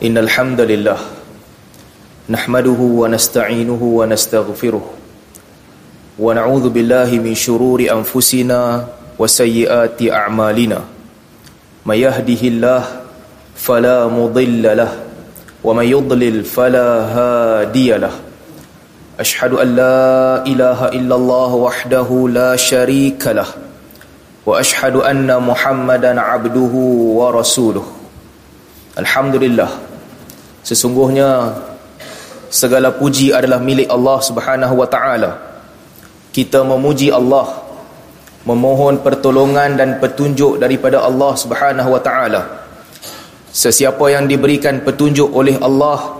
إن الحمد لله نحمده ونستعينه ونستغفره ونعوذ بالله من شرور أنفسنا وسيئات أعمالنا ما يهده الله فلا مضل له وما يضلل فلا هادي له أشهد أن لا إله إلا الله وحده لا شريك له وأشهد أن محمدا عبده ورسوله الحمد لله sesungguhnya segala puji adalah milik Allah Subhanahu wa taala. Kita memuji Allah memohon pertolongan dan petunjuk daripada Allah Subhanahu wa taala. Sesiapa yang diberikan petunjuk oleh Allah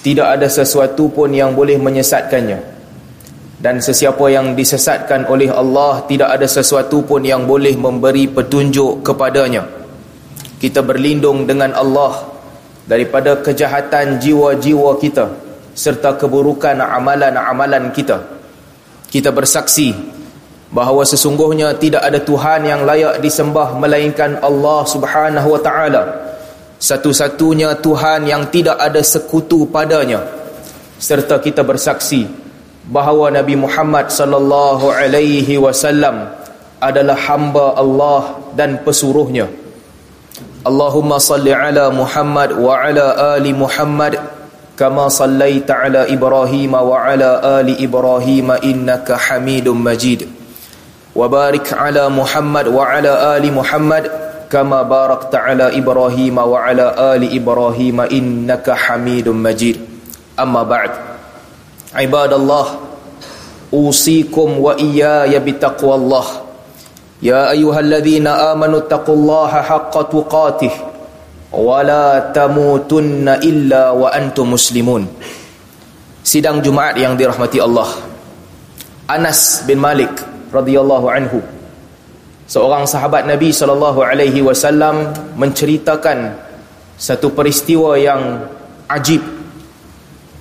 tidak ada sesuatu pun yang boleh menyesatkannya. Dan sesiapa yang disesatkan oleh Allah tidak ada sesuatu pun yang boleh memberi petunjuk kepadanya. Kita berlindung dengan Allah daripada kejahatan jiwa-jiwa kita serta keburukan amalan-amalan kita. Kita bersaksi bahawa sesungguhnya tidak ada Tuhan yang layak disembah melainkan Allah Subhanahu wa taala. Satu-satunya Tuhan yang tidak ada sekutu padanya. Serta kita bersaksi bahawa Nabi Muhammad sallallahu alaihi wasallam adalah hamba Allah dan pesuruhnya Allahumma salli ala Muhammad wa ala ali Muhammad kama sallaita ala Ibrahim wa ala ali Ibrahim innaka Hamidum Majid. Wa barik ala Muhammad wa ala ali Muhammad kama barakta ala Ibrahim wa ala ali Ibrahim innaka Hamidum Majid. Amma ba'd. Ibadallah usikum wa iyaya bitaqwallah يا أيها الذين آمنوا اتقوا الله حق تقاته ولا تموتن إلا وأنتم مسلمون Sidang Jumaat yang dirahmati Allah Anas bin Malik radhiyallahu anhu seorang sahabat Nabi sallallahu alaihi wasallam menceritakan satu peristiwa yang ajib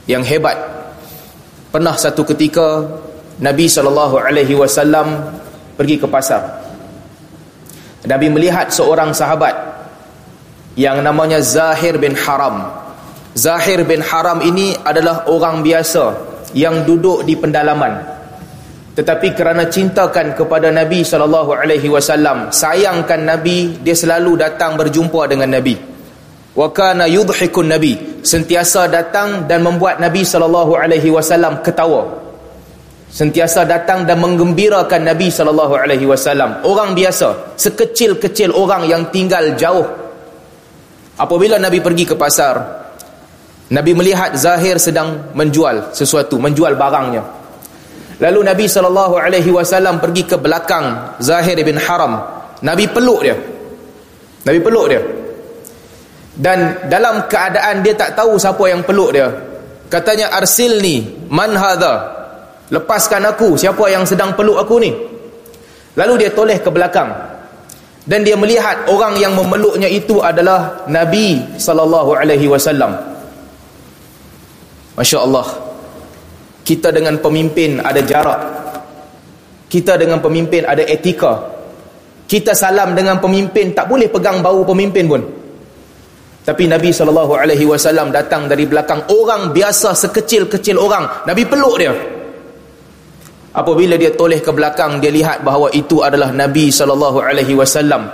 yang hebat pernah satu ketika Nabi sallallahu alaihi wasallam pergi ke pasar Nabi melihat seorang sahabat yang namanya Zahir bin Haram. Zahir bin Haram ini adalah orang biasa yang duduk di pendalaman. Tetapi kerana cintakan kepada Nabi sallallahu alaihi wasallam, sayangkan Nabi, dia selalu datang berjumpa dengan Nabi. Wa kana yudhikun Nabi, sentiasa datang dan membuat Nabi sallallahu alaihi wasallam ketawa sentiasa datang dan menggembirakan Nabi sallallahu alaihi wasallam. Orang biasa sekecil-kecil orang yang tinggal jauh. Apabila Nabi pergi ke pasar Nabi melihat Zahir sedang menjual sesuatu menjual barangnya. Lalu Nabi sallallahu alaihi wasallam pergi ke belakang Zahir bin Haram. Nabi peluk dia. Nabi peluk dia. Dan dalam keadaan dia tak tahu siapa yang peluk dia katanya arsilni man hadha lepaskan aku siapa yang sedang peluk aku ni? Lalu dia toleh ke belakang. Dan dia melihat orang yang memeluknya itu adalah Nabi sallallahu alaihi wasallam. Masya-Allah. Kita dengan pemimpin ada jarak. Kita dengan pemimpin ada etika. Kita salam dengan pemimpin tak boleh pegang bau pemimpin pun. Tapi Nabi sallallahu alaihi wasallam datang dari belakang orang biasa sekecil-kecil orang. Nabi peluk dia Apabila dia toleh ke belakang dia lihat bahawa itu adalah Nabi sallallahu alaihi wasallam.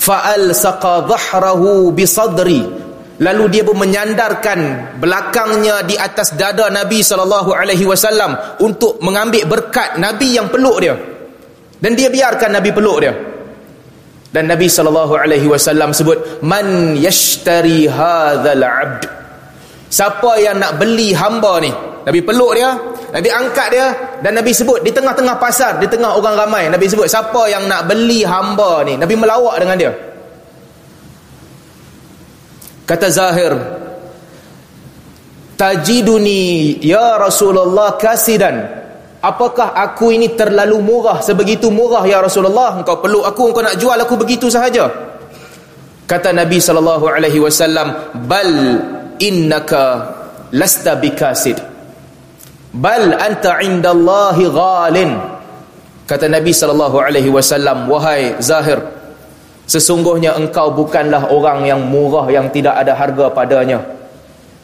Fa'al saqa dhahrahu bi sadri. Lalu dia pun menyandarkan belakangnya di atas dada Nabi sallallahu alaihi wasallam untuk mengambil berkat Nabi yang peluk dia. Dan dia biarkan Nabi peluk dia. Dan Nabi sallallahu alaihi wasallam sebut man yashtari hadzal 'abd. Siapa yang nak beli hamba ni? Nabi peluk dia, Nabi angkat dia dan Nabi sebut di tengah-tengah pasar, di tengah orang ramai, Nabi sebut siapa yang nak beli hamba ni? Nabi melawak dengan dia. Kata Zahir, Tajiduni ya Rasulullah kasidan. Apakah aku ini terlalu murah sebegitu murah ya Rasulullah? Engkau peluk aku, engkau nak jual aku begitu sahaja. Kata Nabi sallallahu alaihi wasallam, "Bal innaka lasta bikasid." Bal anta indallahi ghalin. Kata nabi sallallahu alaihi wasallam wahai zahir sesungguhnya engkau bukanlah orang yang murah yang tidak ada harga padanya.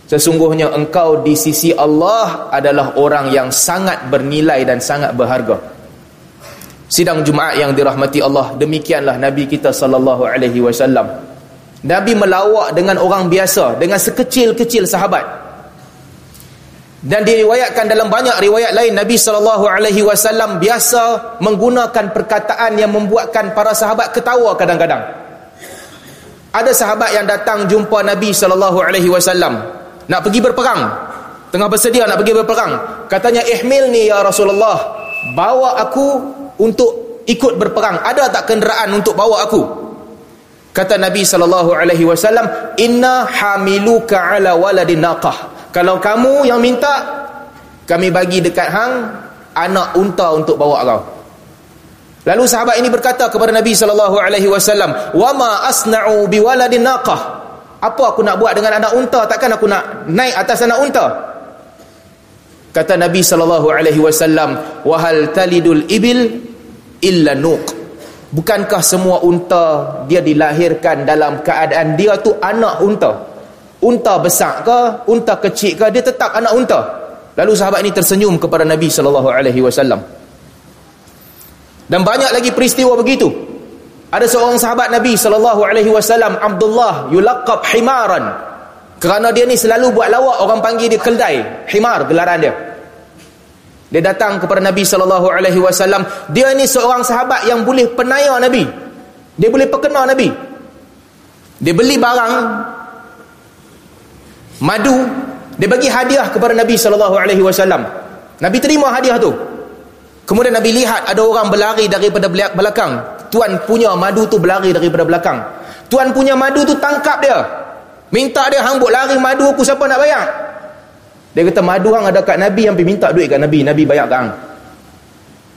Sesungguhnya engkau di sisi Allah adalah orang yang sangat bernilai dan sangat berharga. Sidang Jumaat yang dirahmati Allah demikianlah nabi kita sallallahu alaihi wasallam. Nabi melawak dengan orang biasa dengan sekecil-kecil sahabat dan diriwayatkan dalam banyak riwayat lain Nabi sallallahu alaihi wasallam biasa menggunakan perkataan yang membuatkan para sahabat ketawa kadang-kadang. Ada sahabat yang datang jumpa Nabi sallallahu alaihi wasallam nak pergi berperang. Tengah bersedia nak pergi berperang. Katanya ihmilni ya Rasulullah, bawa aku untuk ikut berperang. Ada tak kenderaan untuk bawa aku? Kata Nabi sallallahu alaihi wasallam, "Inna hamiluka ala waladin naqah." Kalau kamu yang minta Kami bagi dekat hang Anak unta untuk bawa kau Lalu sahabat ini berkata kepada Nabi sallallahu alaihi wasallam, "Wa ma asna'u biwaladin naqah?" Apa aku nak buat dengan anak unta? Takkan aku nak naik atas anak unta? Kata Nabi sallallahu alaihi wasallam, "Wa hal talidul ibil illa nuq?" Bukankah semua unta dia dilahirkan dalam keadaan dia tu anak unta? Unta besar ke unta kecil ke dia tetap anak unta. Lalu sahabat ini tersenyum kepada Nabi sallallahu alaihi wasallam. Dan banyak lagi peristiwa begitu. Ada seorang sahabat Nabi sallallahu alaihi wasallam Abdullah yulaqab himaran. Kerana dia ni selalu buat lawak orang panggil dia keldai. Himar gelaran dia. Dia datang kepada Nabi sallallahu alaihi wasallam. Dia ni seorang sahabat yang boleh penaya Nabi. Dia boleh perkena Nabi. Dia beli barang madu dia bagi hadiah kepada Nabi sallallahu alaihi wasallam. Nabi terima hadiah tu. Kemudian Nabi lihat ada orang berlari daripada belakang. Tuan punya madu tu berlari daripada belakang. Tuan punya madu tu tangkap dia. Minta dia hang lari madu aku siapa nak bayar? Dia kata madu hang ada kat Nabi yang minta duit kat Nabi, Nabi bayar kat hang.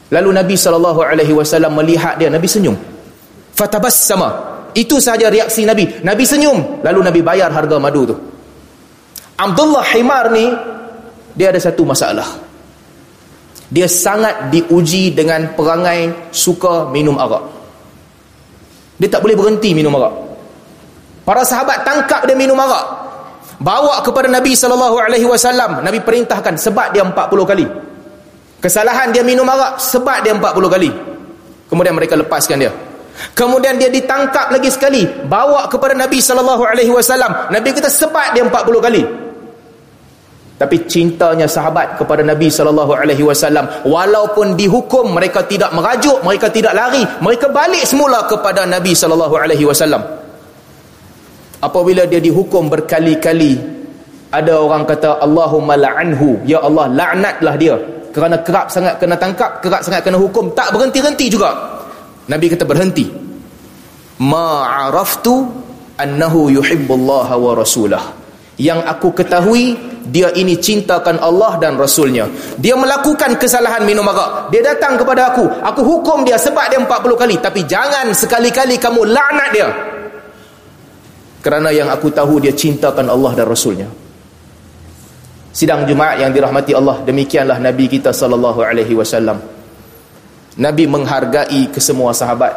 Lalu Nabi sallallahu alaihi wasallam melihat dia, Nabi senyum. Fatabassama. Itu sahaja reaksi Nabi. Nabi senyum, lalu Nabi bayar harga madu tu. Abdullah Himar ni dia ada satu masalah. Dia sangat diuji dengan perangai suka minum arak. Dia tak boleh berhenti minum arak. Para sahabat tangkap dia minum arak. Bawa kepada Nabi sallallahu alaihi wasallam. Nabi perintahkan sebab dia 40 kali. Kesalahan dia minum arak sebab dia 40 kali. Kemudian mereka lepaskan dia. Kemudian dia ditangkap lagi sekali, bawa kepada Nabi sallallahu alaihi wasallam. Nabi kata sebab dia 40 kali. Tapi cintanya sahabat kepada Nabi sallallahu alaihi wasallam walaupun dihukum mereka tidak merajuk, mereka tidak lari, mereka balik semula kepada Nabi sallallahu alaihi wasallam. Apabila dia dihukum berkali-kali ada orang kata Allahumma la'anhu, ya Allah laknatlah dia kerana kerap sangat kena tangkap, kerap sangat kena hukum, tak berhenti-henti juga. Nabi kata berhenti. Ma'araftu annahu yuhibbullaha wa rasulahu yang aku ketahui dia ini cintakan Allah dan Rasulnya. Dia melakukan kesalahan minum arak. Dia datang kepada aku. Aku hukum dia sebab dia 40 kali. Tapi jangan sekali-kali kamu laknat dia. Kerana yang aku tahu dia cintakan Allah dan Rasulnya. Sidang Jumaat yang dirahmati Allah demikianlah Nabi kita sallallahu alaihi wasallam. Nabi menghargai kesemua sahabat.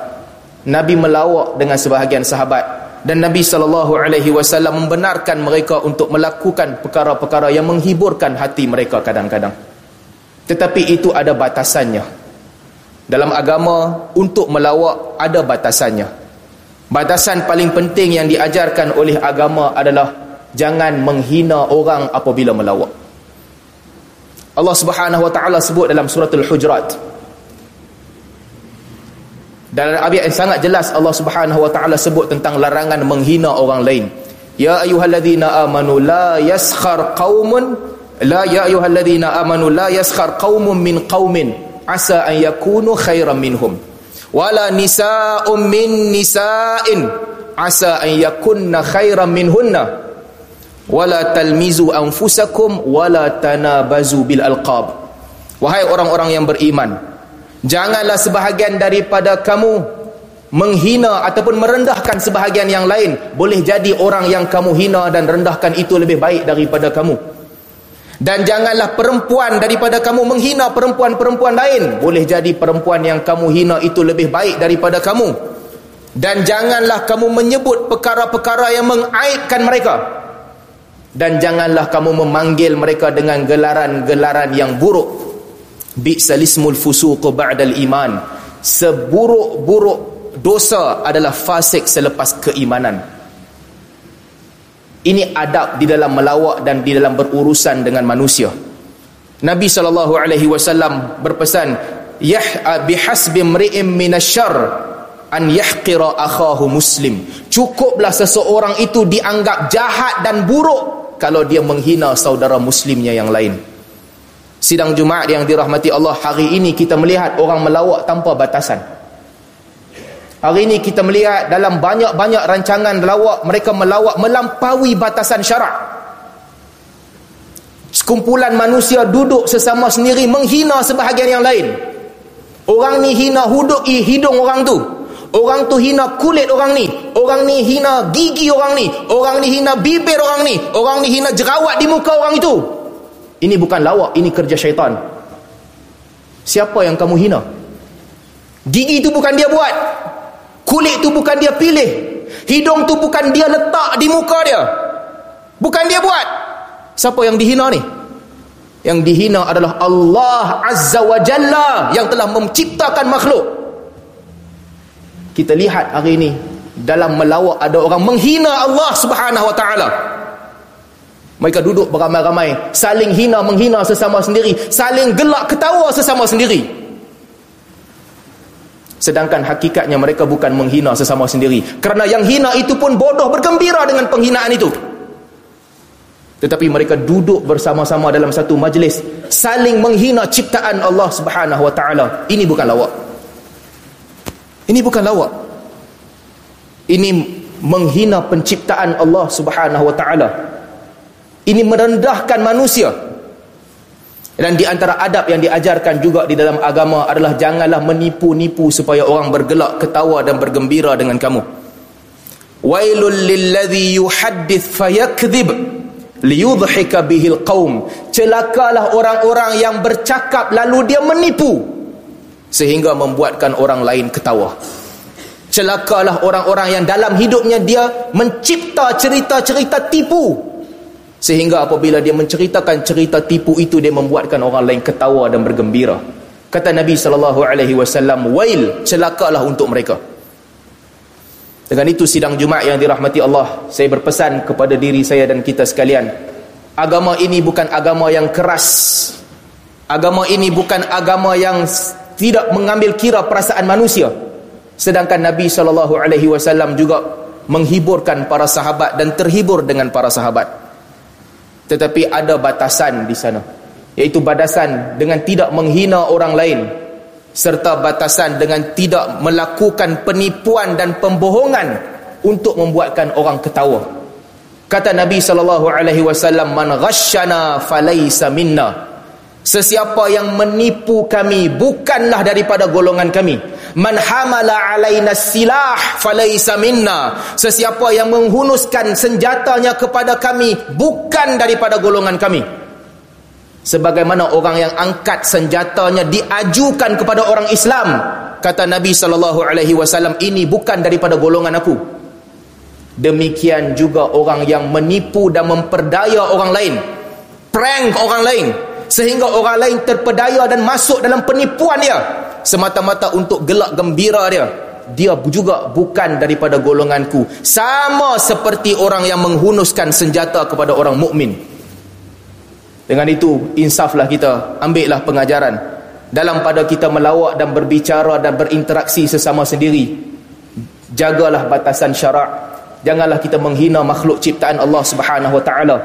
Nabi melawak dengan sebahagian sahabat dan Nabi sallallahu alaihi wasallam membenarkan mereka untuk melakukan perkara-perkara yang menghiburkan hati mereka kadang-kadang. Tetapi itu ada batasannya. Dalam agama untuk melawak ada batasannya. Batasan paling penting yang diajarkan oleh agama adalah jangan menghina orang apabila melawak. Allah Subhanahu wa taala sebut dalam surah Al-Hujurat dalam ayat yang sangat jelas Allah Subhanahu wa taala sebut tentang larangan menghina orang lain. Ya ayyuhalladzina amanu la yaskhar qaumun la ya ayyuhalladzina amanu la yaskhar qaumun min qaumin asa an yakunu khairan minhum. Wala nisaa'un min nisa'in asa an yakunna khairan minhunna. Wala talmizu anfusakum wala tanabazu bil alqab. Wahai orang-orang yang beriman Janganlah sebahagian daripada kamu menghina ataupun merendahkan sebahagian yang lain. Boleh jadi orang yang kamu hina dan rendahkan itu lebih baik daripada kamu. Dan janganlah perempuan daripada kamu menghina perempuan-perempuan lain. Boleh jadi perempuan yang kamu hina itu lebih baik daripada kamu. Dan janganlah kamu menyebut perkara-perkara yang mengaibkan mereka. dan janganlah kamu memanggil mereka dengan gelaran-gelaran yang buruk bi'salismul fusuq ba'dal iman. Seburuk-buruk dosa adalah fasik selepas keimanan. Ini adab di dalam melawak dan di dalam berurusan dengan manusia. Nabi SAW berpesan yah bihasbi mri'im minasyarr an yahqira akhahu muslim. Cukuplah seseorang itu dianggap jahat dan buruk kalau dia menghina saudara muslimnya yang lain sidang Jumaat yang dirahmati Allah hari ini kita melihat orang melawak tanpa batasan. Hari ini kita melihat dalam banyak-banyak rancangan lawak mereka melawak melampaui batasan syarak. Sekumpulan manusia duduk sesama sendiri menghina sebahagian yang lain. Orang ni hina huduk hidung orang tu. Orang tu hina kulit orang ni. Orang ni hina gigi orang ni. Orang ni hina bibir orang ni. Orang ni hina jerawat di muka orang itu ini bukan lawak, ini kerja syaitan. Siapa yang kamu hina? Gigi itu bukan dia buat. Kulit itu bukan dia pilih. Hidung itu bukan dia letak di muka dia. Bukan dia buat. Siapa yang dihina ni? Yang dihina adalah Allah Azza wa Jalla yang telah menciptakan makhluk. Kita lihat hari ini dalam melawak ada orang menghina Allah Subhanahu wa taala. Mereka duduk beramai-ramai, saling hina menghina sesama sendiri, saling gelak ketawa sesama sendiri. Sedangkan hakikatnya mereka bukan menghina sesama sendiri. Kerana yang hina itu pun bodoh bergembira dengan penghinaan itu. Tetapi mereka duduk bersama-sama dalam satu majlis, saling menghina ciptaan Allah Subhanahu wa taala. Ini bukan lawak. Ini bukan lawak. Ini menghina penciptaan Allah Subhanahu wa taala ini merendahkan manusia. Dan di antara adab yang diajarkan juga di dalam agama adalah janganlah menipu-nipu supaya orang bergelak ketawa dan bergembira dengan kamu. Wailul lilladhi yuhaddith fayakdhib liyudhika bihil qaum celakalah orang-orang yang bercakap lalu dia menipu sehingga membuatkan orang lain ketawa. Celakalah orang-orang yang dalam hidupnya dia mencipta cerita-cerita tipu Sehingga apabila dia menceritakan cerita tipu itu dia membuatkan orang lain ketawa dan bergembira. Kata Nabi sallallahu alaihi wasallam, "Wail, celakalah untuk mereka." Dengan itu sidang Jumaat yang dirahmati Allah, saya berpesan kepada diri saya dan kita sekalian, agama ini bukan agama yang keras. Agama ini bukan agama yang tidak mengambil kira perasaan manusia. Sedangkan Nabi sallallahu alaihi wasallam juga menghiburkan para sahabat dan terhibur dengan para sahabat tetapi ada batasan di sana iaitu batasan dengan tidak menghina orang lain serta batasan dengan tidak melakukan penipuan dan pembohongan untuk membuatkan orang ketawa kata Nabi sallallahu alaihi wasallam man ghasyana falaysa minna Sesiapa yang menipu kami bukanlah daripada golongan kami. Man hamala alaina silah falaysa minna. Sesiapa yang menghunuskan senjatanya kepada kami bukan daripada golongan kami. Sebagaimana orang yang angkat senjatanya diajukan kepada orang Islam, kata Nabi sallallahu alaihi wasallam ini bukan daripada golongan aku. Demikian juga orang yang menipu dan memperdaya orang lain, prank orang lain sehingga orang lain terpedaya dan masuk dalam penipuan dia semata-mata untuk gelak gembira dia dia juga bukan daripada golonganku. Sama seperti orang yang menghunuskan senjata kepada orang mukmin. Dengan itu insaflah kita ambillah pengajaran. Dalam pada kita melawak dan berbicara dan berinteraksi sesama sendiri jagalah batasan syarak. Janganlah kita menghina makhluk ciptaan Allah Subhanahu wa taala.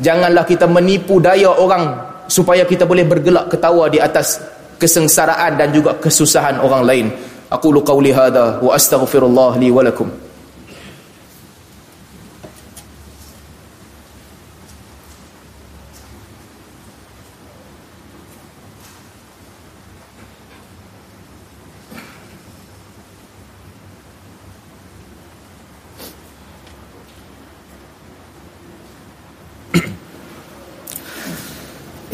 Janganlah kita menipu daya orang supaya kita boleh bergelak ketawa di atas kesengsaraan dan juga kesusahan orang lain. Aku lu qauli hadha wa astaghfirullah li wa lakum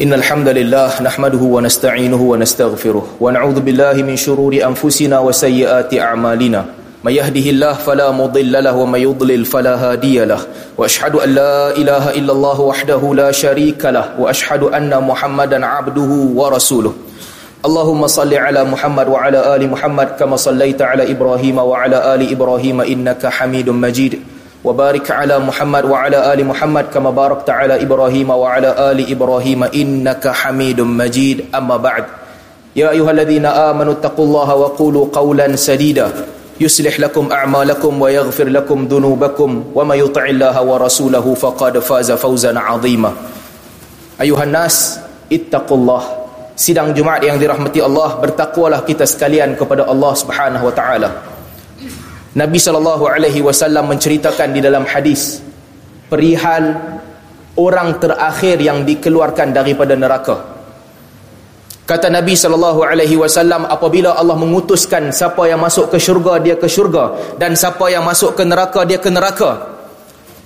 إن الحمد لله نحمده ونستعينه ونستغفره ونعوذ بالله من شرور أنفسنا وسيئات أعمالنا من يهده الله فلا مضل له ومن يضلل فلا هادي له واشهد ان لا اله الا الله وحده لا شريك له واشهد ان محمدا عبده ورسوله اللهم صل على محمد وعلى ال محمد كما صليت على ابراهيم وعلى ال ابراهيم انك حميد مجيد وبارك على محمد وعلى ال محمد كما باركت على ابراهيم وعلى ال ابراهيم انك حميد مجيد اما بعد يا ايها الذين امنوا اتقوا الله وقولوا قولا سديدا يصلح لكم أعمالكم ويغفر لكم ذنوبكم وما يطع الله ورسوله فقد فاز فوزا عظيما أيها الناس اتقوا الله sidang Jumaat yang dirahmati Allah bertakwalah kita sekalian kepada Allah Subhanahu wa taala Nabi sallallahu alaihi wasallam menceritakan di dalam hadis perihal orang terakhir yang dikeluarkan daripada neraka Kata Nabi sallallahu alaihi wasallam apabila Allah mengutuskan siapa yang masuk ke syurga dia ke syurga dan siapa yang masuk ke neraka dia ke neraka.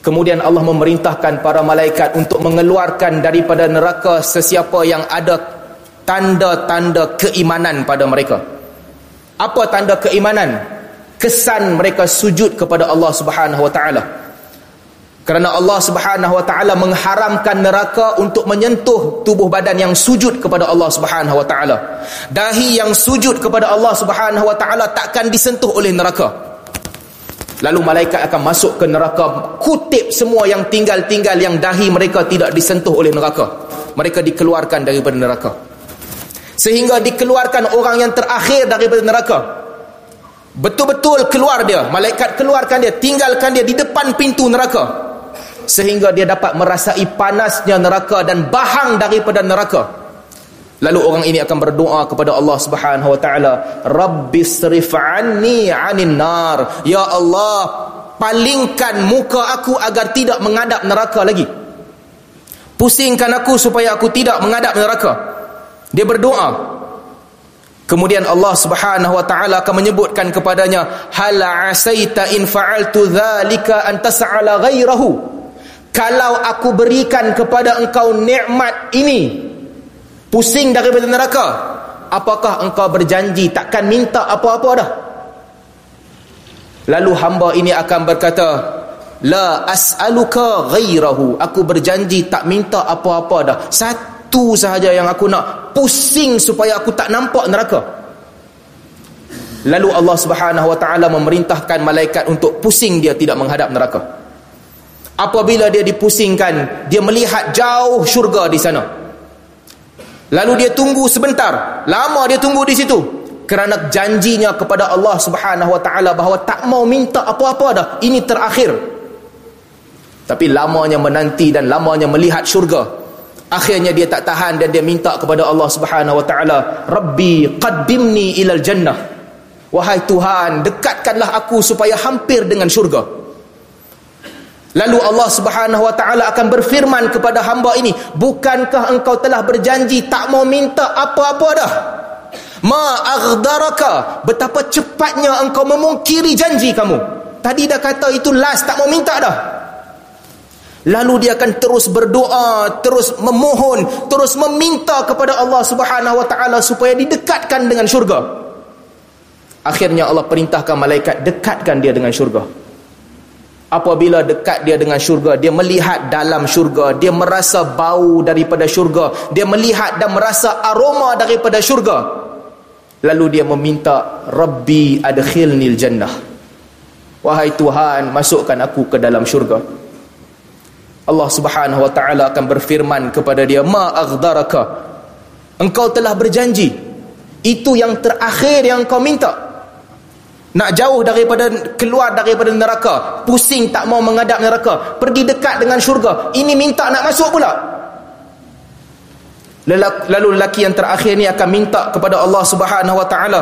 Kemudian Allah memerintahkan para malaikat untuk mengeluarkan daripada neraka sesiapa yang ada tanda-tanda keimanan pada mereka. Apa tanda keimanan? Kesan mereka sujud kepada Allah Subhanahu wa taala. Kerana Allah Subhanahu wa taala mengharamkan neraka untuk menyentuh tubuh badan yang sujud kepada Allah Subhanahu wa taala. Dahi yang sujud kepada Allah Subhanahu wa taala takkan disentuh oleh neraka. Lalu malaikat akan masuk ke neraka, kutip semua yang tinggal-tinggal yang dahi mereka tidak disentuh oleh neraka. Mereka dikeluarkan daripada neraka. Sehingga dikeluarkan orang yang terakhir daripada neraka. Betul-betul keluar dia, malaikat keluarkan dia, tinggalkan dia di depan pintu neraka. Sehingga dia dapat merasai panasnya neraka dan bahang daripada neraka. Lalu orang ini akan berdoa kepada Allah Subhanahu wa taala rabbisrif anni anin nar. Ya Allah palingkan muka aku agar tidak menghadap neraka lagi. Pusingkan aku supaya aku tidak menghadap neraka. Dia berdoa Kemudian Allah Subhanahu wa taala akan menyebutkan kepadanya hal asaita in fa'altu dzalika an tas'ala ghairahu kalau aku berikan kepada engkau nikmat ini pusing daripada neraka apakah engkau berjanji takkan minta apa-apa dah? Lalu hamba ini akan berkata la as'aluka ghairahu aku berjanji tak minta apa-apa dah. Satu sahaja yang aku nak pusing supaya aku tak nampak neraka. Lalu Allah Subhanahu wa taala memerintahkan malaikat untuk pusing dia tidak menghadap neraka. Apabila dia dipusingkan dia melihat jauh syurga di sana. Lalu dia tunggu sebentar. Lama dia tunggu di situ. Kerana janjinya kepada Allah Subhanahu wa taala bahawa tak mau minta apa-apa dah. Ini terakhir. Tapi lamanya menanti dan lamanya melihat syurga akhirnya dia tak tahan dan dia minta kepada Allah Subhanahu wa taala rabbi qaddimni ilal jannah wahai tuhan dekatkanlah aku supaya hampir dengan syurga Lalu Allah Subhanahu wa taala akan berfirman kepada hamba ini, "Bukankah engkau telah berjanji tak mau minta apa-apa dah?" Ma aghdaraka, betapa cepatnya engkau memungkiri janji kamu. Tadi dah kata itu last tak mau minta dah. Lalu dia akan terus berdoa, terus memohon, terus meminta kepada Allah Subhanahu wa taala supaya didekatkan dengan syurga. Akhirnya Allah perintahkan malaikat dekatkan dia dengan syurga. Apabila dekat dia dengan syurga dia melihat dalam syurga dia merasa bau daripada syurga dia melihat dan merasa aroma daripada syurga. Lalu dia meminta rabbi adkhilnil jannah. Wahai tuhan masukkan aku ke dalam syurga Allah Subhanahu wa taala akan berfirman kepada dia ma aghdaraka. Engkau telah berjanji itu yang terakhir yang kau minta. Nak jauh daripada keluar daripada neraka pusing tak mau menghadap neraka pergi dekat dengan syurga ini minta nak masuk pula. Lalu lelaki yang terakhir ni akan minta kepada Allah Subhanahu wa taala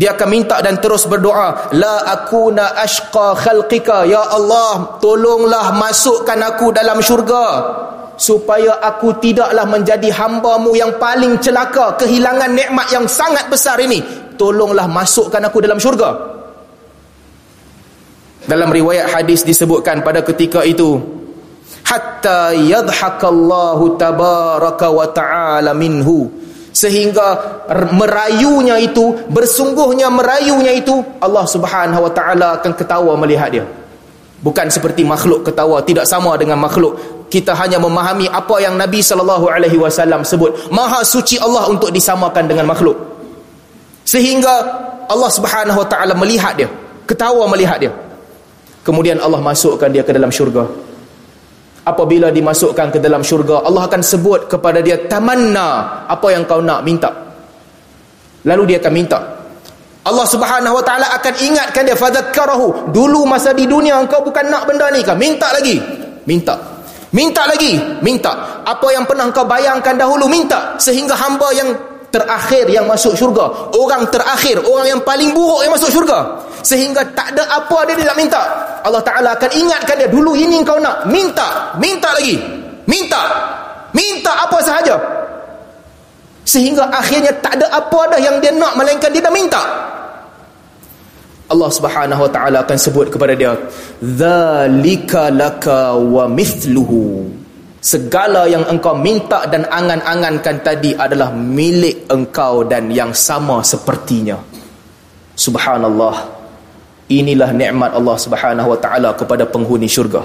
dia akan minta dan terus berdoa la akuna ashqa khalqika ya Allah tolonglah masukkan aku dalam syurga supaya aku tidaklah menjadi hamba-Mu yang paling celaka kehilangan nikmat yang sangat besar ini. Tolonglah masukkan aku dalam syurga. Dalam riwayat hadis disebutkan pada ketika itu hatta yadhakallahu tabaraka wa ta'ala minhu sehingga merayunya itu bersungguhnya merayunya itu Allah Subhanahu wa taala akan ketawa melihat dia. Bukan seperti makhluk ketawa tidak sama dengan makhluk. Kita hanya memahami apa yang Nabi sallallahu alaihi wasallam sebut. Maha suci Allah untuk disamakan dengan makhluk. Sehingga Allah Subhanahu wa taala melihat dia ketawa melihat dia. Kemudian Allah masukkan dia ke dalam syurga apabila dimasukkan ke dalam syurga Allah akan sebut kepada dia tamanna. Apa yang kau nak minta. Lalu dia akan minta. Allah Subhanahu wa taala akan ingatkan dia fadzakarahu dulu masa di dunia engkau bukan nak benda ni kan minta lagi. Minta. Minta lagi. Minta. Apa yang pernah engkau bayangkan dahulu minta. Sehingga hamba yang terakhir yang masuk syurga. Orang terakhir orang yang paling buruk yang masuk syurga. Sehingga tak ada apa dia tidak minta. Allah Taala akan ingatkan dia dulu ini engkau nak minta minta lagi. Minta. Minta apa sahaja. Sehingga akhirnya tak ada apa dah yang dia nak melainkan dia dah minta. Allah Subhanahu wa taala akan sebut kepada dia zalika laka wa mithluhu segala yang engkau minta dan angan-angankan tadi adalah milik engkau dan yang sama sepertinya. Subhanallah. Inilah nikmat Allah Subhanahu wa taala kepada penghuni syurga.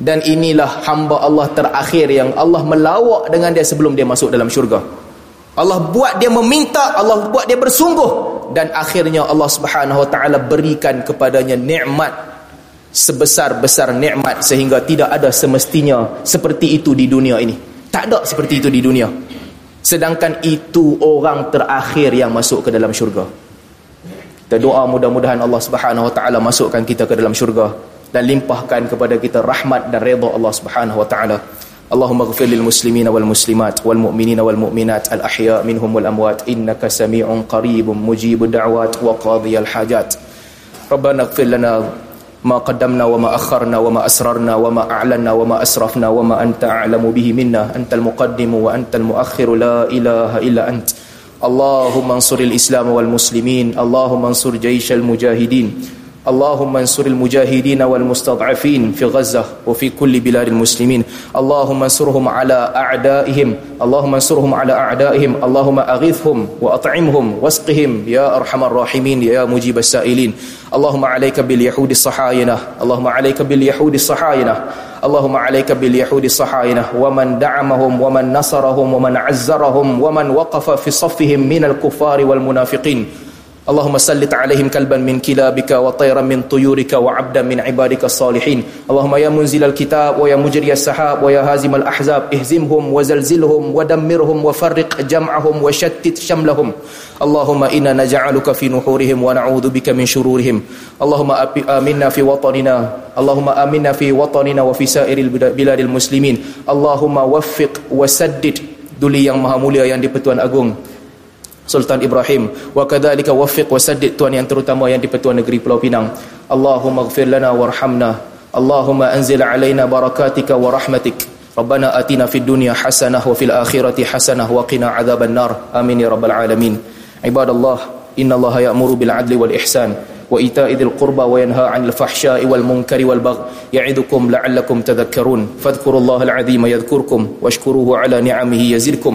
Dan inilah hamba Allah terakhir yang Allah melawak dengan dia sebelum dia masuk dalam syurga. Allah buat dia meminta Allah buat dia bersungguh. Dan akhirnya Allah Subhanahu wa taala berikan kepadanya nikmat sebesar-besar nikmat sehingga tidak ada semestinya seperti itu di dunia ini. Tak ada seperti itu di dunia. Sedangkan itu orang terakhir yang masuk ke dalam syurga. Kita doa mudah-mudahan Allah Subhanahu wa taala masukkan kita ke dalam syurga dan limpahkan kepada kita rahmat dan redha Allah Subhanahu wa taala. اللهم اغفر للمسلمين والمسلمات والمؤمنين والمؤمنات الأحياء منهم والأموات إنك سميع قريب مجيب الدعوات وقاضي الحاجات ربنا اغفر لنا ما قدمنا وما أخرنا وما أسررنا وما أعلنا وما أسرفنا وما أنت أعلم به منا أنت المقدم وأنت المؤخر لا إله إلا أنت اللهم انصر الإسلام والمسلمين اللهم انصر جيش المجاهدين اللهم انصر المجاهدين والمستضعفين في غزة وفي كل بلاد المسلمين اللهم انصرهم على أعدائهم اللهم انصرهم على أعدائهم اللهم أغثهم وأطعمهم واسقهم يا أرحم الراحمين يا مجيب السائلين اللهم عليك باليهود الصحاينة اللهم عليك باليهود الصحاينة اللهم عليك باليهود الصحاينة ومن دعمهم ومن نصرهم ومن عزرهم ومن وقف في صفهم من الكفار والمنافقين Allahumma sallit alaihim kalban min kilabika wa tayran min tuyurika wa abdan min ibadika salihin. Allahumma ya munzilal kitab wa ya al Sahab, wa ya hazimal ahzab ihzimhum wa zalzilhum wa dammirhum wa farriq jam'ahum wa shattit shamlahum. Allahumma inna naja'aluka fi nuhurihim wa na'udhu bika min shururihim. Allahumma aminna fi watanina. Allahumma aminna fi watanina wa fi sa'iril biladil muslimin. Allahumma waffiq wa saddid duli yang maha mulia yang di Pertuan Agung. Sultan Ibrahim. Wa kadzalika waffiq wa saddid tuan yang terutama yang di Pertuan Negeri Pulau Pinang. Allahumma ighfir lana warhamna. Allahumma anzil alaina barakatika wa rahmatika ربنا آتنا في الدنيا حسنة وفي الآخرة حسنة وقنا عذاب النار آمين يا رب العالمين عباد الله إن الله يأمر بالعدل والإحسان وإيتاء ذي القربى وينهى عن الفحشاء والمنكر والبغي يعدكم لعلكم تذكرون فاذكروا الله العظيم يذكركم واشكروه على نعمه يزدكم